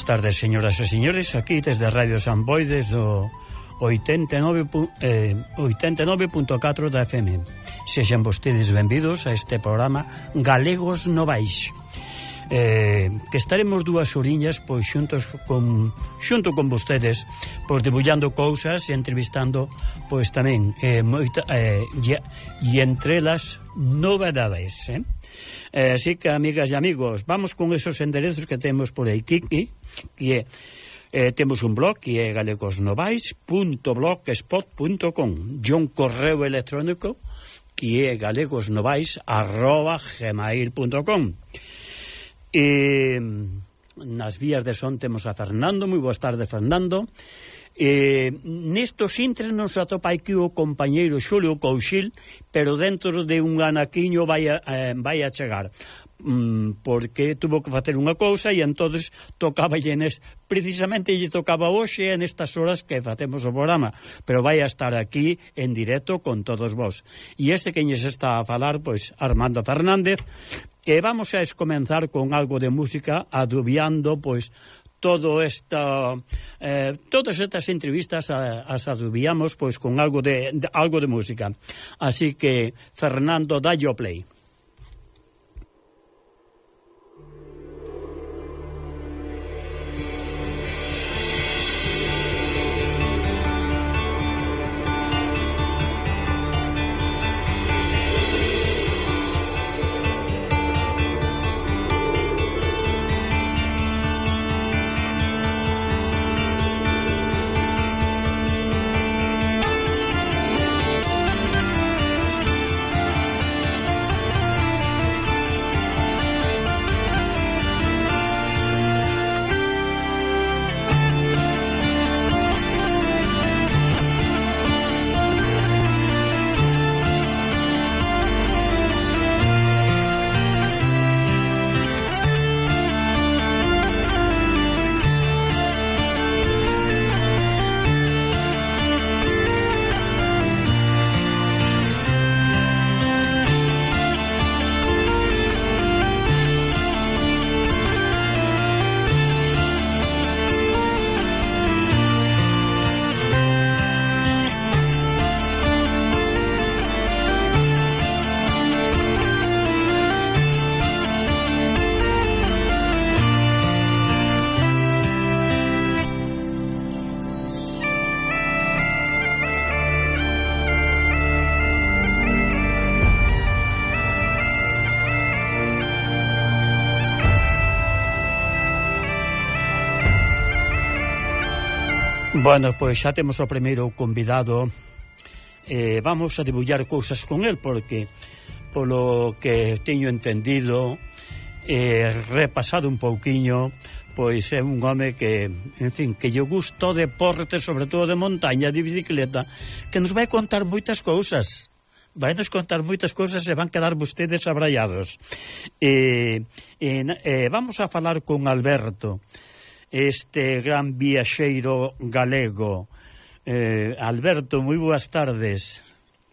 boas tardes, señoras e señores, aquí desde Radio San Boi, desde o 89.4 eh, 89 da FM. Sexan vostedes benvidos a este programa Galegos Novais. Eh, que estaremos dúas oriñas pois xuntos con xunto con vostedes pois debullando cousas e entrevistando pois tamén eh, moita, eh, e, e entre elas novedades, eh? Eh, así que, amigas e amigos, vamos con esos enderezos que temos por aí, Kiki, que é Eh, temos un blog que é galegosnovais.blogspot.com e un correo electrónico que é galegosnovais.gmail.com E eh, nas vías de son temos a Fernando, moi boas tardes Fernando. Eh, nestos intres non se atopa aquí o compañeiro Xulio Couchil, pero dentro de un anaquiño vai a, eh, vai a chegar mm, porque tuvo que facer unha cousa e entonces tocaba llenes, precisamente lle tocaba hoxe en estas horas que facemos o programa, pero vai a estar aquí en directo con todos vós. E este que lles está a falar, pois, Armando Fernández, e vamos a escomenzar con algo de música adubiando, pois, todo esta eh, todas estas entrevistas a, as adubiamos pois con algo de, de algo de música. Así que Fernando Dallo Play. Bueno, pois xa temos o primeiro convidado eh, Vamos a debullar cousas con el Porque polo que teño entendido eh, Repasado un pouquiño Pois é un home que, en fin, que lle gusta o deporte Sobre todo de montaña, de bicicleta Que nos vai contar moitas cousas vai nos contar moitas cousas e van quedar vostedes abraiados. eh, eh, eh, vamos a falar con Alberto este gran viaxeiro galego. Eh, Alberto, moi boas tardes.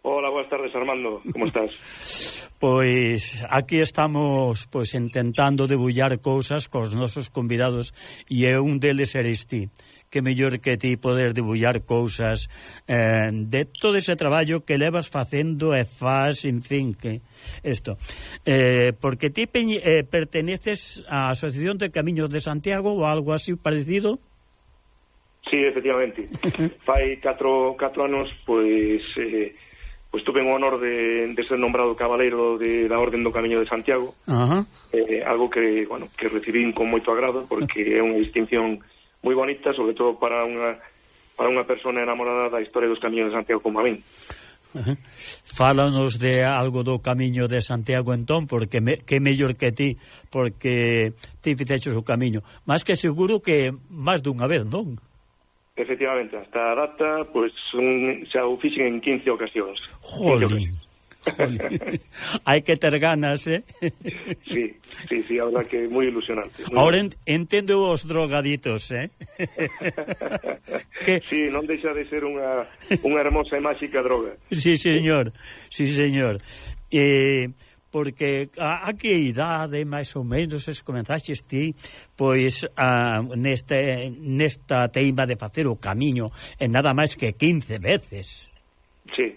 Hola, boas tardes, Armando. Como estás? pois aquí estamos pois intentando debullar cousas cos nosos convidados e un deles eres ti que mellor que ti poder debullar cousas eh, de todo ese traballo que levas facendo e faz, en fin, que isto. Eh, porque ti eh, perteneces á Asociación de Camiños de Santiago ou algo así parecido? Sí, efectivamente. Fai catro, catro anos, pois... Eh, pois tuve o honor de, de ser nombrado cabaleiro de, da Orden do Camiño de Santiago, uh -huh. eh, algo que, bueno, que recibín con moito agrado, porque é unha distinción moi bonita, sobre todo para unha para unha persona enamorada da historia dos camiños de Santiago como a min. Fálanos de algo do camiño de Santiago entón, porque me, que mellor que ti, porque ti fixeches o camiño. Mas que seguro que máis dunha vez, non? Efectivamente, hasta a data, pois, pues, un, xa o fixen en 15 ocasións. Jolín! 15 ocasións. Hai que ter ganas, eh? sí, sí, sí, a verdad que é moi ilusionante. Muy Ahora en, entendo os drogaditos, eh? que... Sí, non deixa de ser unha, unha hermosa e máxica droga. Sí, señor, sí, señor. Eh, porque a, a que idade máis ou menos es comenzaxes ti pois a, neste, nesta teima de facer o camiño en nada máis que 15 veces. Sí,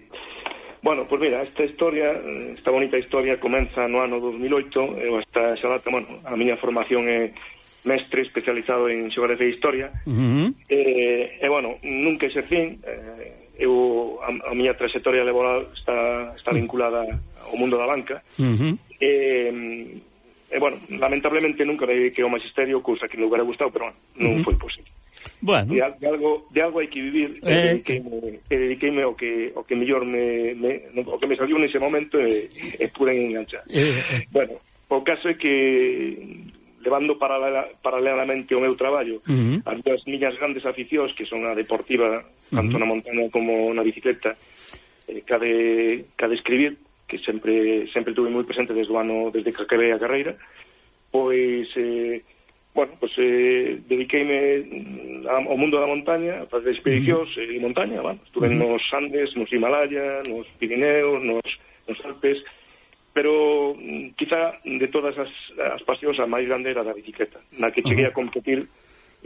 Bueno, pois pues mira, esta historia, eh, esta bonita historia comeza no ano 2008, eh, eu hasta esa data, bueno, a miña formación é mestre especializado en xeografía e historia, uh -huh. Eh, e, e bueno, nunca exercín, eh, eu, a, a miña trayectoria laboral está, está vinculada ao mundo da banca, uh -huh. e, e bueno, lamentablemente nunca dediquei ao magisterio, cousa que me hubiera gustado, pero bueno, non uh -huh. foi posible. Bueno. De, de, algo, de algo hai que vivir eh, e dediqueime, e dediqueime o que o que mellor me, me o que me saliu nese momento eh, e, e pude enganchar. Eh, eh. Bueno, o caso é que levando paralela, paralelamente o meu traballo uh -huh. as dúas miñas grandes aficións que son a deportiva, tanto uh -huh. na montaña como na bicicleta eh, cade, cade escribir que sempre sempre tuve moi presente desde o ano desde que acabei a carreira pois eh, bueno, pois pues, eh, dediqueime mm, ao mundo da montaña, a facer expedicións uh -huh. Eh, e montaña, bueno, estuve uh -huh. nos Andes, nos Himalaya, nos Pirineos, nos, nos Alpes, pero mm, quizá de todas as, as pasións a máis grande era da bicicleta, na que cheguei uh -huh. a competir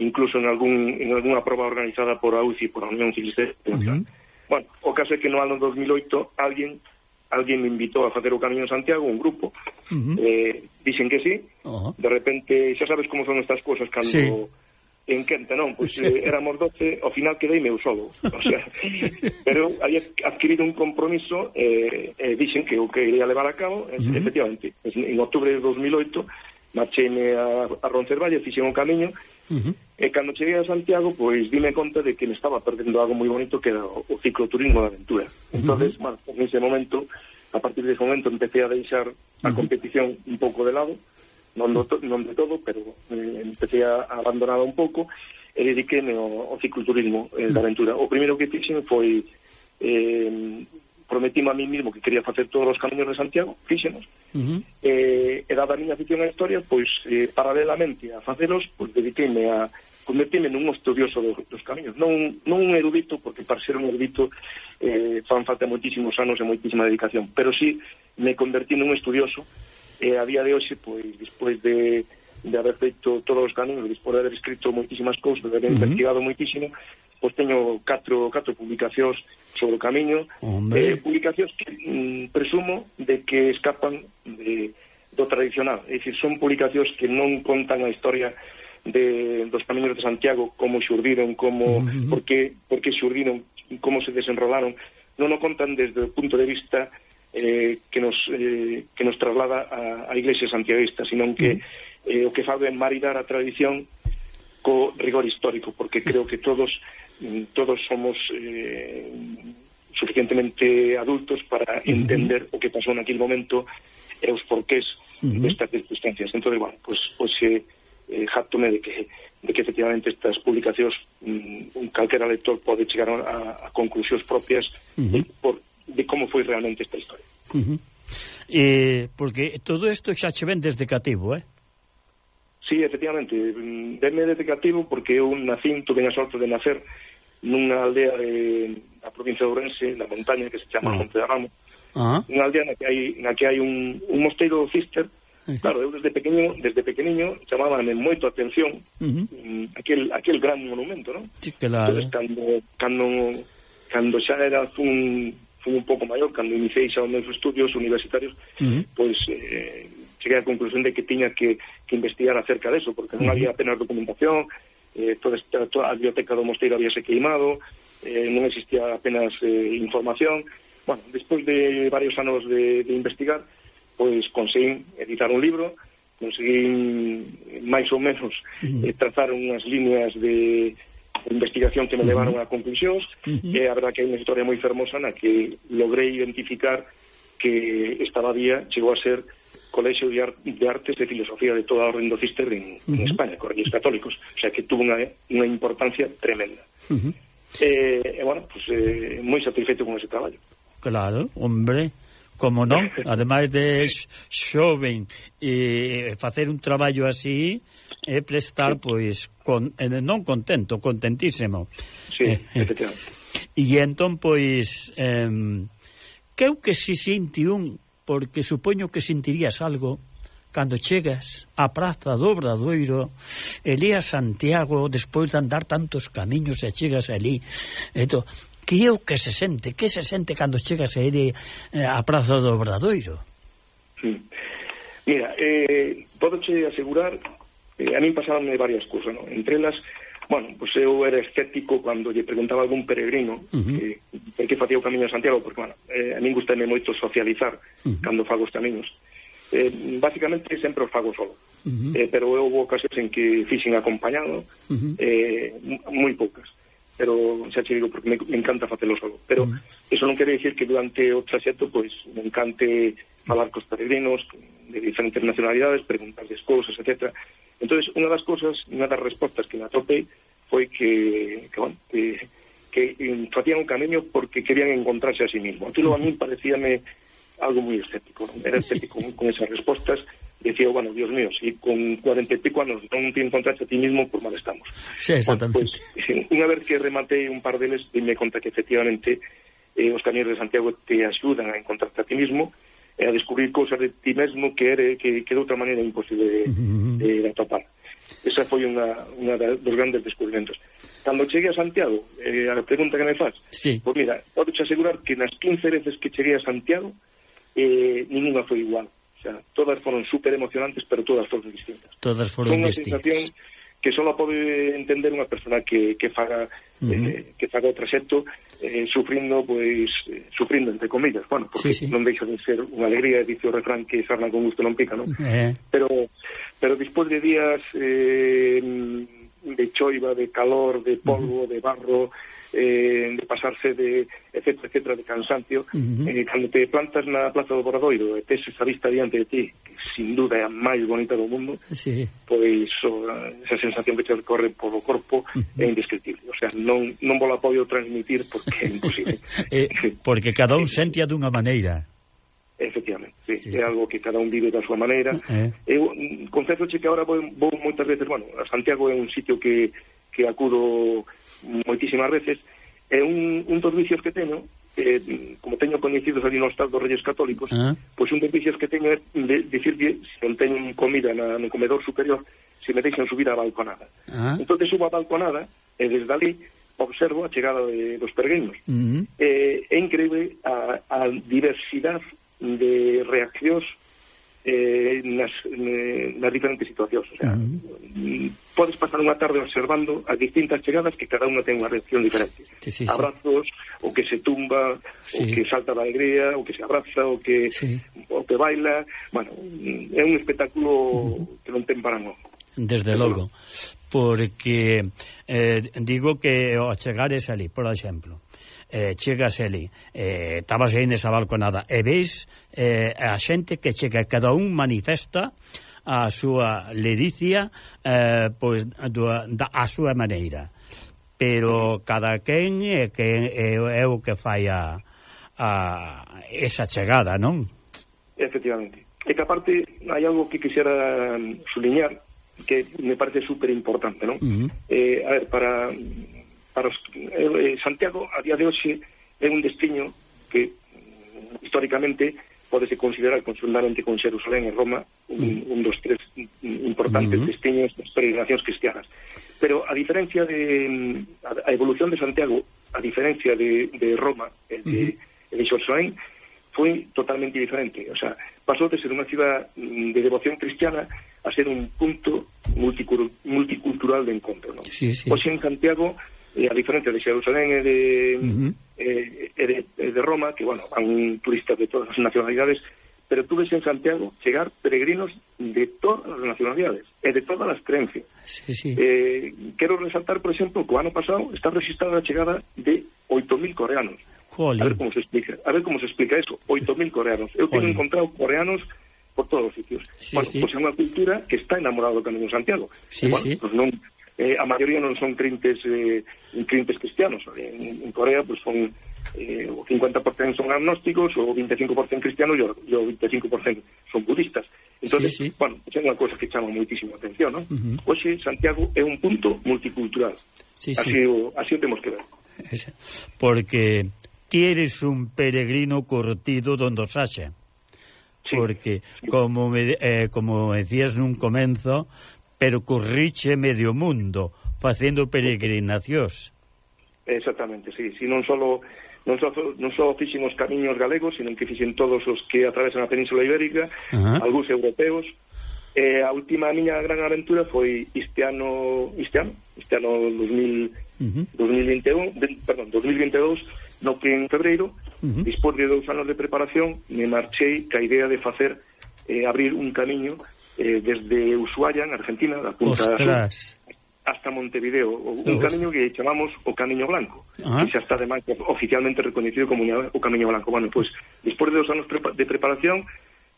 incluso en algún en algunha proba organizada por a UCI, por a Unión Ciclista. Uh -huh. Bueno, o caso é que no ano 2008 alguén alguén me invitou a facer o Camiño de Santiago, un grupo. Uh -huh. eh, dixen que sí. Uh -huh. De repente, xa sabes como son estas cousas cando... Sí en Quenta, non, pois pues, eh, éramos 12, ao final quedei meu solo. O sea, pero había adquirido un compromiso eh, eh, dixen que o que iría levar a cabo, uh -huh. efectivamente, en octubre de 2008 marchei a, a Roncesvalles, fixen o camiño, uh -huh. e cando cheguei a Santiago, pois dime conta de que me estaba perdendo algo moi bonito que era o, o cicloturismo de aventura. Entonces, uh -huh. bueno, en ese momento, a partir dese ese momento, empecé a deixar a uh -huh. competición un pouco de lado, non, do, non de todo, pero eh, empecé a, a abandonar un pouco, e dediquéme ao, ao cicloturismo eh, uh -huh. de aventura. O primeiro que fixen foi eh, prometíme a mí mismo que quería facer todos os camiños de Santiago, fíxenos, uh -huh. eh, e dada a miña afición á historia, pois, eh, paralelamente a facelos, pois, dediqueime a convertime nun estudioso dos, dos camiños, non, non un erudito, porque para ser un erudito eh, fan falta moitísimos anos e moitísima dedicación, pero sí me convertí nun estudioso, e eh, a día de hoxe, pois, despois de de haber feito todos os caminos, despois de haber escrito moitísimas cousas, de haber uh -huh. investigado moitísimo, pois teño catro, catro publicacións sobre o camiño, Hombre. eh, publicacións que mm, presumo de que escapan de, do tradicional, é dicir, son publicacións que non contan a historia de, dos camiños de Santiago, como xurdiron, como, uh -huh. por, que, por que xurdiron, como se desenrolaron, non o contan desde o punto de vista eh, que, nos, eh, que nos traslada a, a Iglesia Santiaguista, sino que eh, o que fabe maridar a tradición co rigor histórico, porque creo que todos Mm, todos somos eh, suficientemente adultos para entender uh -huh. o que pasou naquele momento e os porqués uh -huh. destas circunstancias. Entón, bueno, pues, pues, eh, jactome de que de que efectivamente estas publicacións mm, calquera lector pode chegar a, a conclusións propias uh -huh. de, por, de como foi realmente esta historia. Uh -huh. eh, porque todo isto xa che ven desde cativo, eh? Sí, efectivamente, mm, venme desde cativo porque eu nacín, tuve a sorte de nacer nunha aldea de, da provincia de Ourense, na montaña que se chama uh. Monte de Ramo, uh ah. -huh. unha aldea na que hai, na que hai un, un mosteiro cister, uh claro, eu desde pequeniño, desde pequeniño chamábame moito a atención uh -huh. Mm, aquel, aquel gran monumento, non? Sí, claro. Entonces, cando, cando, cando xa era un fui un pouco maior, cando iniciei xa os meus estudios universitarios, uh -huh. pois eh, cheguei á conclusión de que tiña que, que investigar acerca de eso, porque non había apenas documentación, eh, toda, esta, toda a biblioteca do mosteiro habíase queimado, eh, non existía apenas eh, información. Bueno, despois de varios anos de, de investigar, pois conseguí editar un libro, conseguí máis ou menos eh, trazar unhas líneas de, investigación que me levaron a conclusións, uh -huh. e eh, a verdad que hai unha historia moi fermosa na que logrei identificar que esta abadía chegou a ser colexio de artes e filosofía de toda a orden do Cister en, uh -huh. en España, correllos católicos, o sea que tuvo unha, unha importancia tremenda. Uh -huh. Eh, eh, bueno, pues, eh, moi satisfeito con ese traballo. Claro, hombre, como non, ademais de xoven e eh, facer un traballo así e prestar, pois, con, eh, non contento, contentísimo. Sí, eh, eh. efectivamente. E entón, pois, eh, creo que si sinti un porque supoño que sentirías algo cando chegas á praza do Obradoiro e a Santiago despois de andar tantos camiños e chegas ali Eto, entón, que é o que se sente que se sente cando chegas a ele eh, á praza do Obradoiro sí. Mira, eh, podo che asegurar eh, a mí pasaronme varias cousas, ¿no? entre elas Bueno, pues eu era escéptico cando lle preguntaba a algún peregrino uh -huh. que, por que facía o camiño a Santiago, porque, bueno, eh, a min gustame moito socializar uh -huh. cando fago os camiños. Eh, básicamente sempre os fago solo, uh -huh. eh, pero eu houve ocasións en que fixen acompañado, uh -huh. eh, moi poucas pero xa che digo, porque me, me encanta facelo solo. Pero uh -huh. eso non quere dicir que durante o traxecto, pois, pues, me encante falar cos peregrinos de diferentes nacionalidades, preguntarles cousas, etcétera Entonces, unha das cousas, unha das respostas que me atopei foi que, que, bueno, que, que facían un camiño porque querían encontrarse a sí mismo. Aquilo a mí parecíame algo moi escéptico, ¿no? era escéptico con esas respostas, decía, bueno, Dios mío, si con 40 e pico anos non te encontraste a ti mismo, por mal estamos. Sí, exactamente. Bueno, pues, unha vez que rematei un par deles, me conta que efectivamente eh, os camiños de Santiago te axudan a encontrarte a ti mismo, e a descubrir cousas de ti mesmo que era que, que de outra maneira imposible de, de, de atopar. Esa foi unha, unha dos grandes descubrimentos. Cando cheguei a Santiago, eh, a pregunta que me faz, sí. pois mira, podo asegurar que nas 15 veces que cheguei a Santiago, eh, ninguna foi igual. O sea, todas foron super emocionantes, pero todas foron distintas. Todas foron distintas. Sensación, que só pode entender unha persona que, que faga uh -huh. eh, que faga o traxecto eh, sufrindo, pois, eh, sufrindo entre comillas, bueno, porque sí, sí. non deixa de ser unha alegría, dice o refrán que sarna con gusto non pica, non? Eh. Pero, pero despois de días eh, de choiva, de calor, de polvo, de barro, eh, de pasarse de etcétera, etcétera, de cansancio, uh -huh. eh, cando te plantas na Plaza do Boradoiro e tes esa vista diante de ti, que sin duda é a máis bonita do mundo, sí. pois o, esa sensación que te recorre polo corpo uh -huh. é indescriptible. O sea, non, non vou la podo transmitir porque é imposible. eh, porque cada un sente dunha maneira. Efectivamente, sí. sí, sí. algo que cada un vive da súa maneira. Eh. Eu mm, confesso que agora vou, vou moitas veces, bueno, a Santiago é un sitio que, que acudo moitísimas veces, é un, un dos vicios que teño, eh, como teño coñecidos ali no Estado dos Reyes Católicos, ah. pois un dos vicios que teño é de, dicirlle se non teño comida na, no comedor superior, se me deixan subir á balconada. Ah. Entón, subo á balconada, e desde ali observo a chegada de, dos pergueños. Uh -huh. eh, é increíble a, a diversidade de reaccións eh, nas, eh, nas diferentes situacións. O sea, uh -huh. Mm, podes pasar unha tarde observando as distintas chegadas que cada unha ten unha reacción diferente. Sí, sí, sí. Abrazos, o que se tumba, sí. o que salta da alegría, o que se abraza, o que, sí. o que baila... Bueno, mm, é un espectáculo uh -huh. que non ten para non. Desde logo, porque eh, digo que ao chegares ali, por exemplo, eh, chegas ali, eh, estabas aí nesa balconada, e veis eh, a xente que chega, cada un manifesta a súa ledicia eh, pois, do, da, a súa maneira. Pero cada quen é, que é, é o que fai a, a esa chegada, non? Efectivamente. E que aparte hai algo que quixera mm, subliñar que me parece super importante, non? Uh -huh. eh, a ver, para para os, eh, eh, Santiago a día de hoxe é un destino que mm, históricamente podese considerar conjuntamente con Xerusalén e Roma un, mm. un dos tres importantes uh -huh. destinos das peregrinacións cristianas. Pero a diferencia de mm, a, a evolución de Santiago, a diferencia de, de Roma e de, uh -huh. de Xerusalén, foi totalmente diferente. O sea, pasou de ser unha ciudad de devoción cristiana a ser un punto multicultural de encontro. ¿no? Sí, sí. hoxe en Santiago e a diferencia de Xerusalén e de, uh -huh. eh, de, de Roma, que, bueno, van turistas de todas as nacionalidades, pero tú ves en Santiago chegar peregrinos de todas as nacionalidades e de todas as creencias. Sí, sí. Eh, quero resaltar, por exemplo, que o ano pasado está registrada a chegada de 8.000 coreanos. Jolín. A ver como se explica, a ver como se explica eso, 8.000 coreanos. Eu Jolín. tengo encontrado coreanos por todos os sitios. Sí, bueno, sí. pois é unha cultura que está enamorada do Camino de Santiago. Sí, e, bueno, sí. Pois non, eh, a maioría non son crentes eh, crentes cristianos. Eh, en, en Corea pues, son eh, o 50% son agnósticos, o 25% cristianos e o 25% son budistas. Entonces, sí, sí. bueno, é unha cosa que chama moitísimo atención, ¿no? Uh -huh. Santiago é un punto multicultural. Sí, así, sí. O, así o temos que ver. Porque ti eres un peregrino cortido donde os haxa. Sí, porque, sí. como me, eh, como decías nun comenzo, pero corriche medio mundo facendo peregrinacións. Exactamente, sí, si non só non só, non só fixen os camiños galegos, sino que fixen todos os que atravesan a Península Ibérica, uh -huh. algúns europeos. Eh, a última miña gran aventura foi este ano, este ano, este ano 2000, uh -huh. 2021, de, perdón, 2022, no que en febreiro, uh -huh. despois de dous anos de preparación, me marchei ca idea de facer eh, abrir un camiño eh, desde Ushuaia, en Argentina, da punta Ostras. Sur, hasta Montevideo, un Uf. camiño que chamamos o Camiño Blanco, ah. que xa está además oficialmente reconhecido como o Camiño Blanco. Bueno, pois, pues, despois de dos anos de preparación,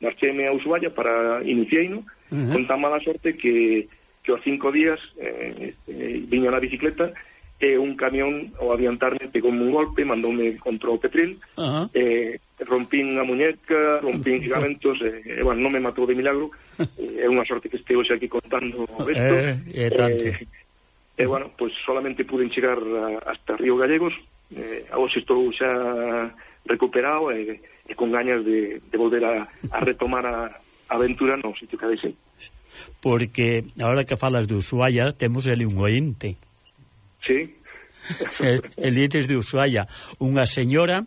marcheime a Ushuaia para inicieino, uh -huh. con tan mala sorte que, que aos cinco días eh, eh, viño na bicicleta e un camión ao adiantarme pegoume un golpe, mandoume contra o petril, uh -huh. eh, rompín a muñeca, rompín ligamentos, e, eh, eh, bueno, non me matou de milagro, é eh, unha sorte que este hoxe aquí contando eh, isto. Eh, eh, tanto. Eh, e, eh, bueno, pues, solamente pude chegar a, hasta Río Gallegos, eh, hoxe estou xa recuperado eh, e, e con gañas de, de volver a, a retomar a, a aventura no sitio que deixei. Porque, agora que falas de Ushuaia, temos ali un ointe Sí. Elites de Ushuaia, unha señora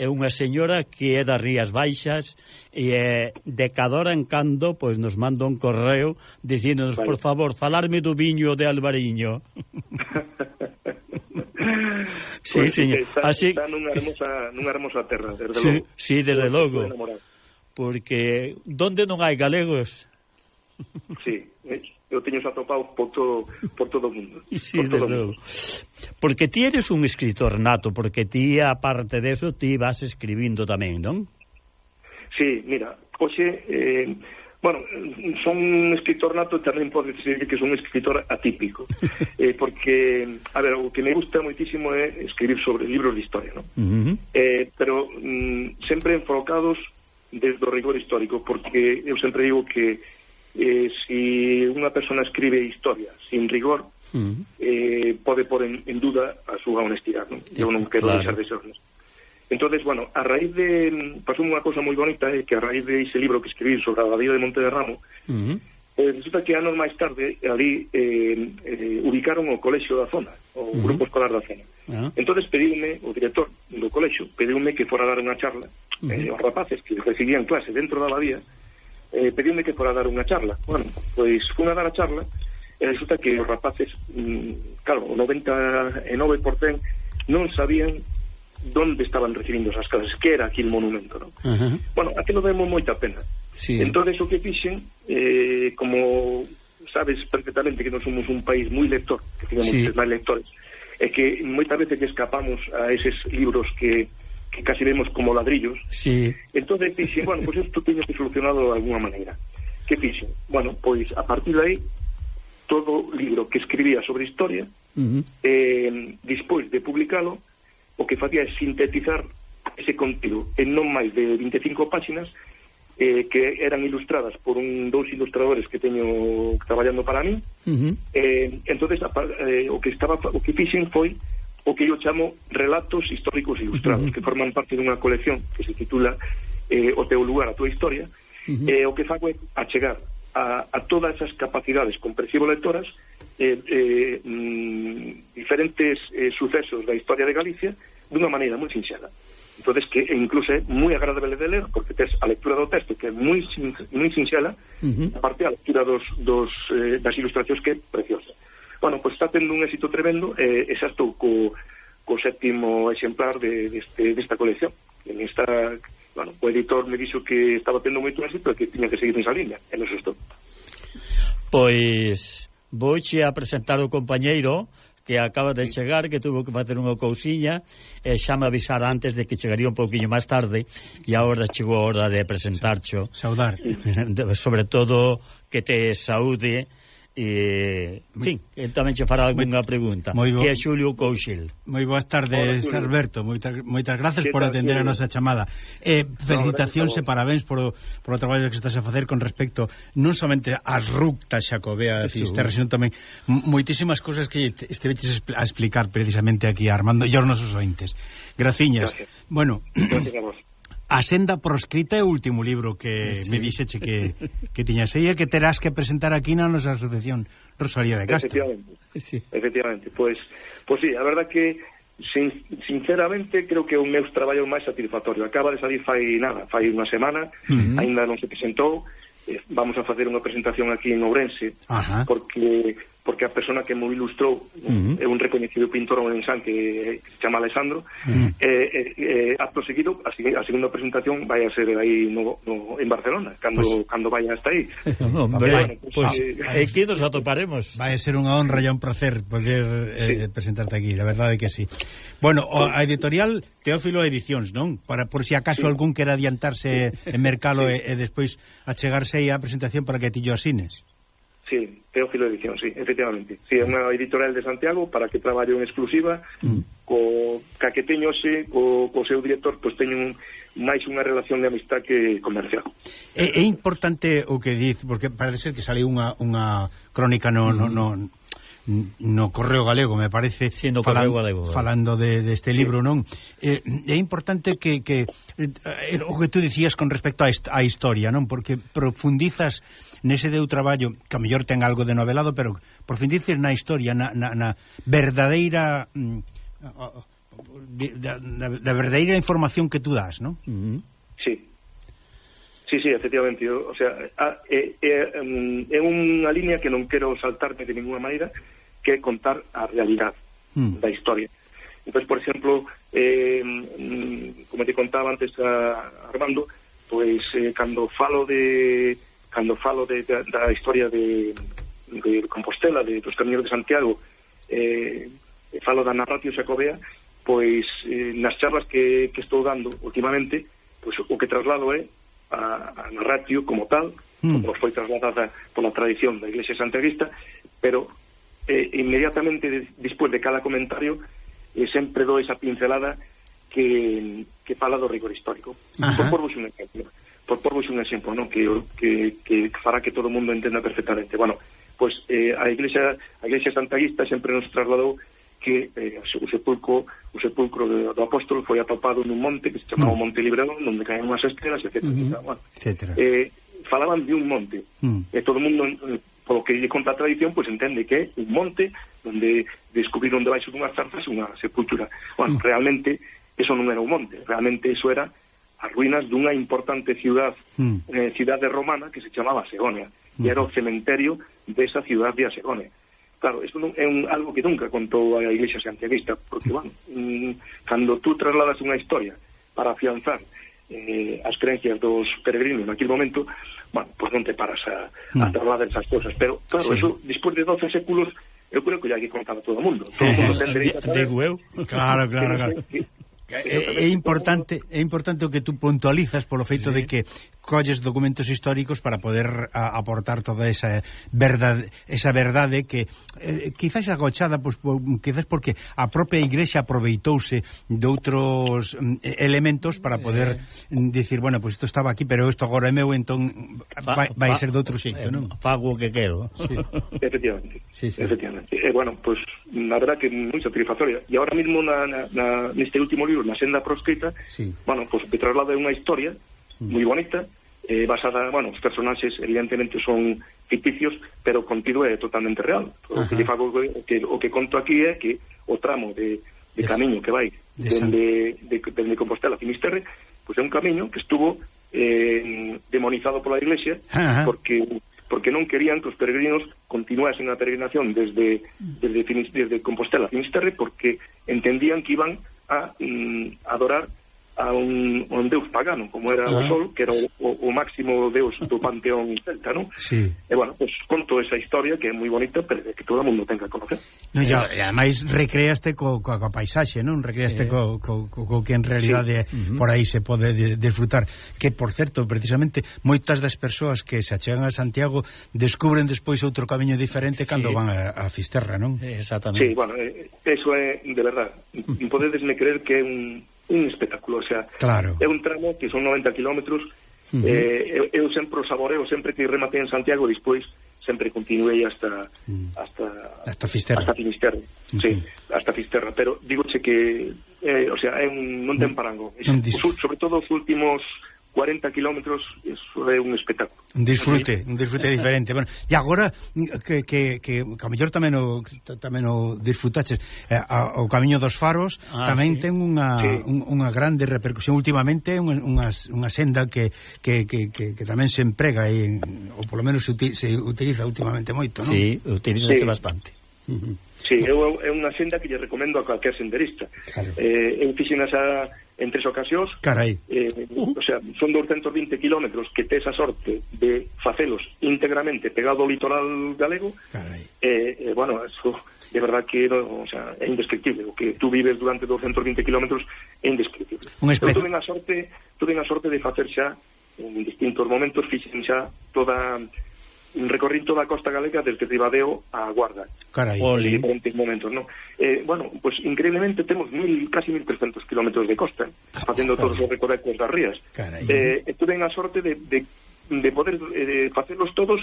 é unha señora que é das Rías Baixas e é de cadora en cando pois nos manda un correo dicíndonos, vale. por favor, falarme do viño de Albariño. sí, pues, señor. Está, Así está nunha hermosa, nunha hermosa terra, desde sí, logo. Sí, desde logo. Porque donde non hai galegos? sí, eu teño xa atopado por todo, por todo o mundo. Sí, por todo mundo. Porque ti eres un escritor nato, porque ti, aparte de eso, ti vas escribindo tamén, non? Sí, mira, hoxe... Eh, Bueno, son un escritor nato tamén podes decir que son un escritor atípico eh, porque, a ver, o que me gusta moitísimo é escribir sobre libros de historia non? uh -huh. eh, pero mm, sempre enfocados desde o rigor histórico porque eu sempre digo que eh, si unha persona escribe historia sin rigor, mm. eh, pode pôr en, en duda a súa honestidade. Non? Eu non quero claro. deixar de ser honesto. Entonces, bueno, a raíz de... Pasou unha cosa moi bonita, é eh, que a raíz de ese libro que escribí sobre a abadía de Monte de Ramo, mm. Mm-hmm. eh, resulta que anos máis tarde, ali, eh, eh, ubicaron o colexio da zona, o mm. grupo escolar da zona. Ah. Entonces pediume, o director do colexio, pediume que fora dar unha charla mm. eh, aos rapaces que recibían clase dentro da abadía, eh, pediume que fora dar unha charla. Bueno, pois fui a dar a charla e resulta que os rapaces, mm, claro, o 99% non sabían donde estaban recibindo esas clases, que era aquel monumento, non? Uh -huh. Bueno, aquilo demos moita pena. Sí. entonces o que fixen, eh, como sabes perfectamente que non somos un país moi lector, que temos sí. máis lectores, é que moitas veces que escapamos a eses libros que que casi vemos como ladrillos. Sí. Entonces dixen, bueno, pois pues isto teño que solucionado de alguna maneira. Que fixen? Bueno, pois a partir de aí, todo libro que escribía sobre historia, uh -huh. eh, despois de publicalo, o que facía é sintetizar ese contido en non máis de 25 páxinas eh, que eran ilustradas por un dous ilustradores que teño traballando para mí. Uh -huh. eh, entonces a, eh, o que estaba o que fixen foi o que eu chamo relatos históricos ilustrados, uh -huh. que forman parte dunha colección que se titula eh, O teu lugar, a tua historia, uh -huh. eh, o que fago é achegar a, a todas esas capacidades comprensivo lectoras eh, eh, mm, diferentes eh, sucesos da historia de Galicia dunha maneira moi sinxela entonces que incluso é moi agradable de ler porque tes a lectura do texto que é moi sin, moi sinxela uh -huh. aparte a lectura dos, dos, eh, das ilustracións que é preciosa Bueno, pois está tendo un éxito tremendo e, e xa estou co, co séptimo exemplar de, deste, desta colección. En esta, bueno, o editor me dixo que estaba tendo moito éxito e que tiña que seguir nesa línea e non estou. Pois vouche a presentar o compañeiro que acaba de chegar, que tuvo que facer unha cousiña, e xa me avisara antes de que chegaría un pouquiño máis tarde, e agora chegou a hora de presentarcho. Saudar. Sobre todo que te saúde, E, fin, el tamén che fará algunha pregunta moi bo, que é Xulio Couchil. Moi boas tardes, Hola, Alberto moitas, moitas gracias por atender a nosa chamada. Eh, Felicitacións no, e parabéns por, por o traballo que estás a facer con respecto non somente ás rutas xacobea de Finisterra, senón tamén moitísimas cousas que estiveches a explicar precisamente aquí a Armando e aos nosos ointes. Graciñas. Gracias. Bueno, Gracias A senda proscrita é o último libro que sí. me dixeche que, que tiñas aí e que terás que presentar aquí na nosa asociación Rosalía de Castro. Efectivamente, sí. efectivamente. Pois, pois sí, a verdad que sin, sinceramente creo que é o meu traballo máis satisfactorio. Acaba de salir fai nada, fai unha semana, uh -huh. aínda non se presentou, eh, vamos a facer unha presentación aquí en Ourense Ajá. porque porque a persona que mo ilustrou uh -huh. é un recoñecido pintor ourensán que, que se chama Alessandro uh -huh. eh, eh, eh, acto seguido a, a segunda presentación vai a ser aí no, no, en Barcelona cando, pues... cando vaya hasta aí Hombre, bueno, pues, pues, eh, eh, que nos atoparemos vai ser unha honra e un placer poder eh, sí. presentarte aquí, la verdade que sí bueno, o, a editorial Teófilo Edicións, non? Para Por si acaso sí. algún quere adiantarse sí. en Mercalo sí. e, e despois achegarse aí a presentación para que ti yo asines Sí, Teófilo Edición, sí, efectivamente. Sí, é unha editorial de Santiago para que traballo en exclusiva mm. co ca que teño xe, co, co seu director, pois teño un, máis unha relación de amistad que comercial. É, é importante o que diz, porque parece ser que sale unha, unha crónica no, mm. no, no, no Correo Galego, me parece, sí, no falan, Correo Galego, falando de, de libro, non? É, é importante que, que eh, o que tú dicías con respecto á historia, non? Porque profundizas nese deu traballo que a mellor ten algo de novelado, pero profundices na historia, na, na, na verdadeira mm, da, da, da verdadeira información que tú das, non? Uh -huh. Sí. Sí, sí, efectivamente, eu, o sea, é, é, mm, é unha línea que non quero saltarme de ninguna maneira, que é contar a realidade mm. da historia. Entón, por exemplo, eh, mm, como te contaba antes a Armando, pois eh, cando falo de cando falo de, da, da historia de, de Compostela, de, dos camiños de Santiago, eh, falo da narratio xacobea, pois eh, nas charlas que, que estou dando últimamente, pois o que traslado é a, a narratio como tal, mm. como foi trasladada pola tradición da Iglesia Santiaguista, pero eh, inmediatamente de, despois de cada comentario eh, sempre dou esa pincelada que, que fala do rigor histórico. Ajá. Por, por vos un exemplo por porvos un exemplo, non? Que, que, que fará que todo o mundo entenda perfectamente. Bueno, pois eh, a Iglesia a Iglesia Santaguista sempre nos trasladou que eh, o sepulcro o sepulcro do, do apóstolo foi atopado nun monte que se chamaba mm. Monte Librador, onde caen unhas estrelas, etc. Mm mm-hmm. etc. bueno, etcétera. Eh, falaban de un monte. Mm. E todo o mundo, eh, polo que lle conta a tradición, pois pues, entende que é un monte onde descubriron debaixo dunhas zarzas unha sepultura. Bueno, mm. realmente, eso non era un monte. Realmente, eso era as ruínas dunha importante ciudad, mm. eh, cidade romana que se chamaba Segonia, mm. e era hmm. o cementerio desa ciudad de Segonia. Claro, isto non é un, algo que nunca contou a Iglesia Santiaguista, porque, hmm. bueno, mm, cando tú trasladas unha historia para afianzar eh, as creencias dos peregrinos naquil momento, bueno, pois pues non te paras a, mm. a hmm. trasladar esas cousas. Pero, claro, sí. eso, despois de 12 séculos, eu creo que ya hai que contar a todo o mundo. Todo o mundo ten dereito a saber... Digo eu? Claro, claro, claro. Que, que, É, eh, é importante é importante o que tú puntualizas polo feito sí. de que colles documentos históricos para poder a, aportar toda esa verdade, esa verdade que eh, quizás agochada pois, po, quizás porque a propia igrexa aproveitouse de outros mm, elementos para eh. poder eh. dicir, bueno, pois pues isto estaba aquí, pero isto agora é meu, entón fa, vai, vai ser de outro xeito, eh, non? Fago o que quero. Sí. Efectivamente. Sí, sí. Efectivamente. E, eh, bueno, pois pues, na verdad que moi satisfactoria. E agora mesmo na, na, na, neste último libro, na senda proscrita, sí. bueno, pois, pues, que traslada unha historia mm. moi bonita, eh, basada, bueno, os personaxes evidentemente son ficticios, pero o contido é totalmente real. O que, fago, o que, o que conto aquí é que o tramo de, de camiño que vai dende, de, dende Compostela a Finisterre, pois pues é un camiño que estuvo eh, demonizado pola Iglesia, Ajá. porque porque non querían que os peregrinos continuasen a peregrinación desde desde, desde Compostela a Finisterre, porque entendían que iban a mm, adorar a un, un deus pagano, como era ah. o Sol, que era o, o, o máximo deus do panteón celta, non? Sí. E, bueno, pues, conto esa historia que é moi bonita, pero que todo o mundo ten que conocer. No, e, e ademais, recreaste co, co, co paisaxe, non? Recreaste sí. co, co, co, co que en realidade sí. por aí se pode de, disfrutar. Que, por certo, precisamente, moitas das persoas que se achegan a Santiago descubren despois outro camiño diferente cando van a, a Fisterra, non? Exactamente. Sí, bueno, eh, eso é, de verdad, mm. podedesme creer que é un un espectáculo, o sea, claro. é un tramo que son 90 kilómetros, uh -huh. eh, eu, eu sempre o saboreo, sempre que remate en Santiago, despois sempre continuei hasta mm. hasta hasta Fisterra. Hasta Finisterra. Uh -huh. Sí, hasta Fisterra, pero digoche que eh, o sea, é un non ten mm. parango. Es, sobre todo os últimos 40 kilómetros iso é un espectáculo. Un disfrute, un disfrute diferente. Bueno, e agora que que que a mellor tamén o tamén o disfrutaches eh, a, o camiño dos faros ah, tamén sí. ten unha sí. un, unha grande repercusión últimamente, unha unhas, unha senda que que, que, que que tamén se emprega e ou polo menos se, util, se utiliza últimamente moito, non? Sí, utiliza sí. bastante. Uh -huh. Sí, eu, é unha senda que lle recomendo a calquer senderista. Claro. Eh, eu fixen esa en tres ocasións. Carai. Eh, uh -huh. O sea, son 220 kilómetros que tes a sorte de facelos íntegramente pegado ao litoral galego. Carai. Eh, eh, bueno, eso de verdad que no, o sea, é indescriptible o que tú vives durante 220 km é indescriptible. Un espé... Eu tuve a sorte, tuve a sorte de facer xa en distintos momentos fixen xa toda recorrín toda a costa galega desde Ribadeo a Guarda. Carai. En diferentes momentos, non? Eh, bueno, pues increíblemente temos mil, casi 1.300 kilómetros de costa, ah, facendo todos os recovecos das rías. Carai. Eh, tuve a sorte de, de, de poder eh, facelos todos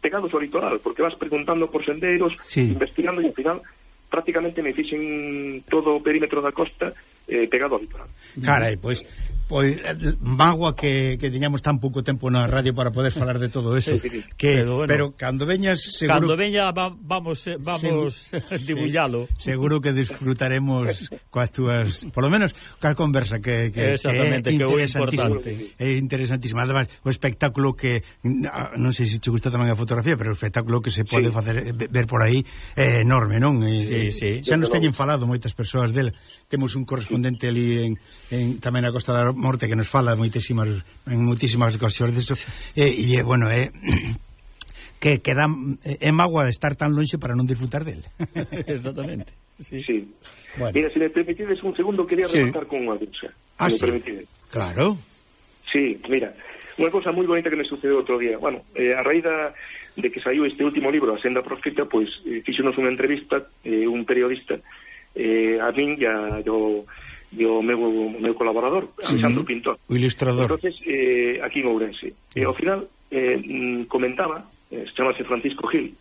pegados ao litoral, porque vas preguntando por sendeiros, sí. investigando e ao final prácticamente me fixen todo o perímetro da costa eh, pegado ao litoral. Carai, pois pues, pois eh, magua que, que teñamos tan pouco tempo na radio para poder falar de todo eso que pero, bueno, pero cando veñas seguro Cando veña va, vamos eh, vamos dibullalo. Sí, seguro que disfrutaremos coas túas, por lo menos coa conversa que que, Exactamente, que é interesantísima. Que é interesantísima. Además, o espectáculo que non sei se te gusta tamén a fotografía, pero o espectáculo que se pode sí. facer eh, ver por aí é enorme, non? E, sí, sí. Xa nos teñen falado moitas persoas del. Temos un correspondente ali en, en tamén a Costa da Morte que nos fala moitísimas en moitísimas ocasións disso e, e bueno, é que queda é mágoa estar tan lonxe para non disfrutar del. Exactamente. Sí. sí. Bueno. Mira, se me permitides un segundo quería sí. rematar con unha cousa. Ah, si sí. Claro. Sí, mira, unha cousa moi bonita que me sucedeu outro día. Bueno, eh, a raíz da de que saiu este último libro, A senda proscrita, pois pues, eh, fixonos unha entrevista eh, un periodista eh, a min e yo e o meu, o meu colaborador, Alexandro sí, Pintor. O ilustrador. Entonces, eh, aquí en Ourense. E ao final, eh, mm, comentaba, eh, chamase Francisco Gil,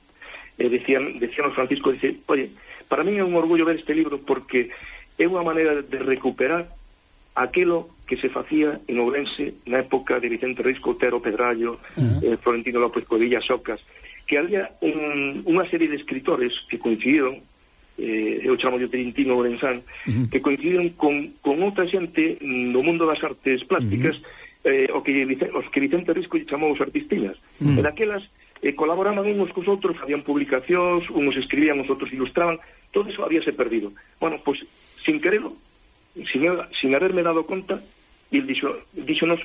eh, decían, decían Francisco, dice, oye, para mí é un orgullo ver este libro porque é unha maneira de recuperar aquilo que se facía en Ourense na época de Vicente Risco, Otero, Pedrallo, uh -huh. eh, Florentino López Codilla, Socas, que había un, unha serie de escritores que coincidiron eh, eu chamo de Trintín Orenzán, uh -huh. que coinciden con, con outra xente no mundo das artes plásticas, uh -huh. eh, o que, os que Vicente Risco chamou os artistinas. Uh -huh. E daquelas eh, colaboraban uns cos outros, facían publicacións, uns escribían, os outros ilustraban, todo eso habíase perdido. Bueno, pois, pues, sin quererlo, sin, sin haberme dado conta, e dixo, dixonos,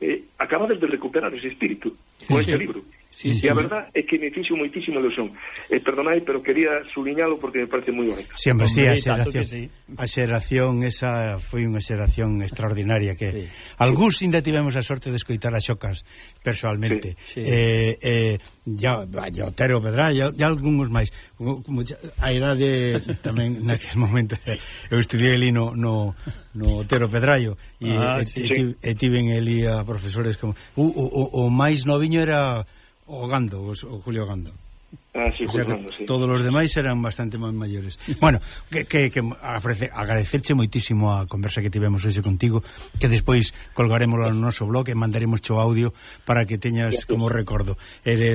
eh, acabades de recuperar ese espírito, con sí. este libro. Sí, sí, e a verdad é que me fixo moitísima ilusión. Eh, perdonai, pero quería subliñalo porque me parece moi bonito. Sempre sí, a xeración, sí. a xeración esa foi unha xeración extraordinaria que sí. algúns ainda tivemos a sorte de escoitar as xocas personalmente. Sí, sí. Eh, eh, ya, ya Otero Pedra, ya, ya algúns máis. A idade tamén naquele momento eu estudiei ali no, no, no Otero Pedrallo e, ah, e, sí, e, sí. e tiven ali a profesores como o, o, o máis noviño era o Gando, o, o Julio Gando. Ah, sí, o sea Gando, sí. todos os demais eran bastante máis maiores bueno, que, que, que ofrece, agradecerche moitísimo a conversa que tivemos hoxe contigo que despois colgaremos no noso blog e mandaremos o audio para que teñas como recordo. E de,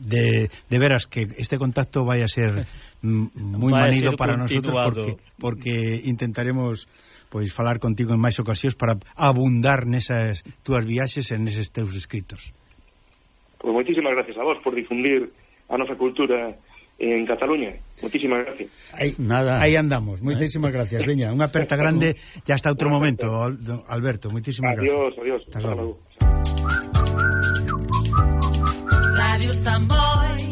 de, de veras que este contacto vai a ser mm, moi manido para nosotros porque, porque intentaremos pois falar contigo en máis ocasións para abundar nesas túas viaxes e neses teus escritos pues moitísimas gracias a vos por difundir a nosa cultura en Cataluña. Moitísimas gracias. Aí, nada. Aí andamos. Moitísimas eh? gracias, veña. Unha aperta grande e hasta outro momento, Alberto. Moitísimas adiós, gracias. Adiós, adiós. Radio Samboy